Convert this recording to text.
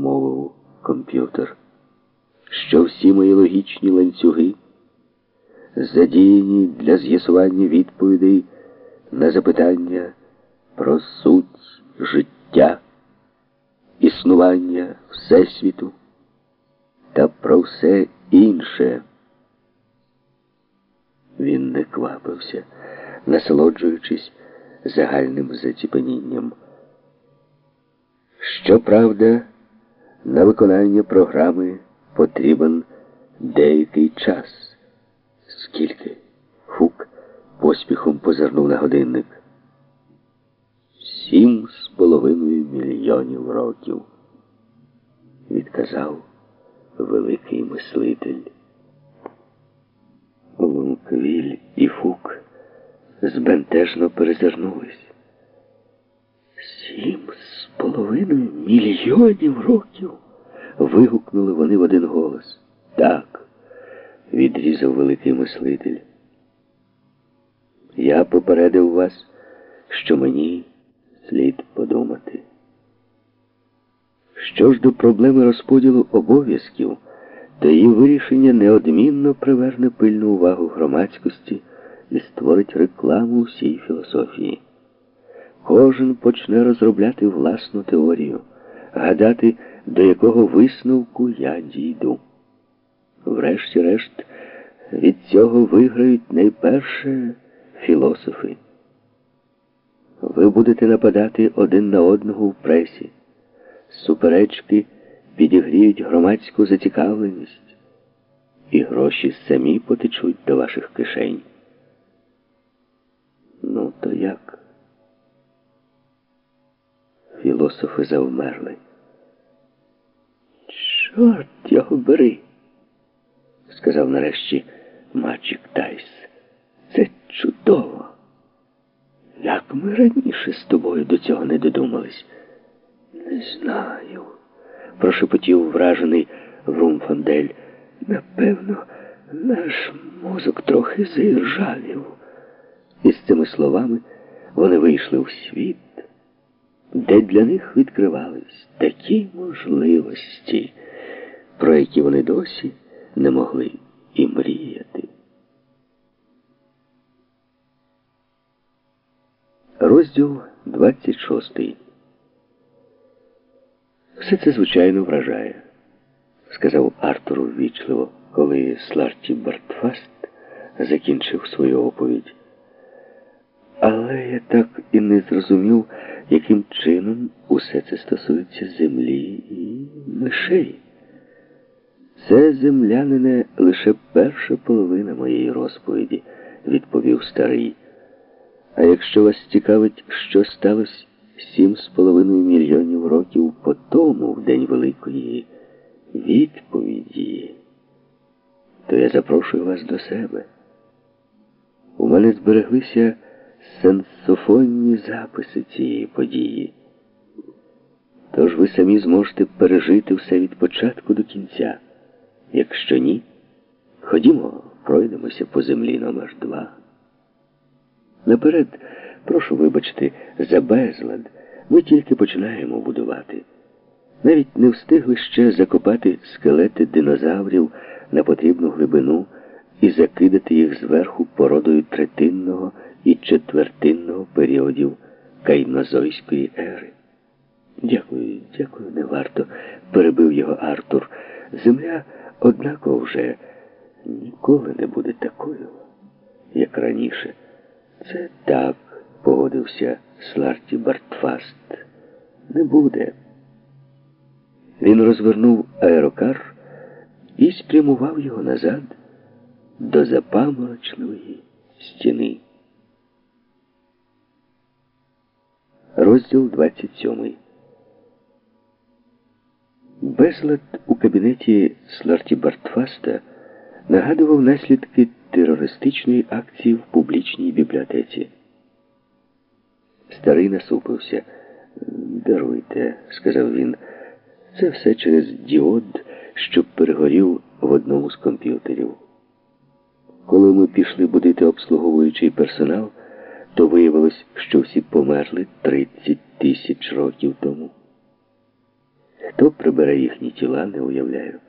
мовив комп'ютер, що всі мої логічні ланцюги задіяні для з'ясування відповідей на запитання про суть життя, існування Всесвіту та про все інше. Він не квапився, насолоджуючись загальним заціпенінням. Щоправда, на виконання програми потрібен деякий час. Скільки? Фук поспіхом позирнув на годинник. Сім з половиною мільйонів років, відказав великий мислитель. Лунквіль і Фук збентежно перезирнулись. Сім з половиною мільйонів років. вигукнули вони в один голос. Так, відрізав великий мислитель. Я попередив вас, що мені слід подумати. Що ж до проблеми розподілу обов'язків, то її вирішення неодмінно приверне пильну увагу громадськості і створить рекламу всій філософії. Кожен почне розробляти власну теорію, гадати, до якого висновку я дійду. Врешті-решт, від цього виграють найперше філософи. Ви будете нападати один на одного в пресі. Суперечки підігріють громадську зацікавленість, і гроші самі потечуть до ваших кишень. Ну, то як? Філософи завмерли. Чорт його бери, сказав нарешті Маджик Тайс. Це чудово. Як ми раніше з тобою до цього не додумались? Не знаю, прошепотів вражений Врумфандель. Напевно, наш мозок трохи заіржавів. І з цими словами вони вийшли у світ, де для них відкривались такі можливості, про які вони досі не могли і мріяти. Розділ 26. Все це, звичайно, вражає, сказав Артур ввічливо, коли Сларті Бартфаст закінчив свою оповідь. Але я так і не зрозумів, яким чином усе це стосується землі і мишей. Це землянине лише перша половина моєї розповіді, відповів старий. А якщо вас цікавить, що сталося сім з половиною мільйонів років по тому, в день великої відповіді, то я запрошую вас до себе. У мене збереглися сенсофонні записи цієї події. Тож ви самі зможете пережити все від початку до кінця. Якщо ні, ходімо, пройдемося по землі номер два. Наперед, прошу вибачте, за безлад ми тільки починаємо будувати. Навіть не встигли ще закопати скелети динозаврів на потрібну глибину і закидати їх зверху породою третинного і четвертинного періодів кайнозойської ери. Дякую, дякую, не варто, перебив його Артур. Земля, однаково вже ніколи не буде такою, як раніше. Це так, погодився Сларті Бартфаст. Не буде. Він розвернув аерокар і спрямував його назад до запаморочної стіни. Розділ 27. Безлад у кабінеті Сларті Бартфаста нагадував наслідки терористичної акції в публічній бібліотеці. Старий насупився. Даруйте, сказав він, це все через діод, що перегорів в одному з комп'ютерів. Коли ми пішли будити обслуговуючий персонал, то виявилось, що всі померли 30 тисяч років тому. Хто прибере їхні тіла, не уявляю.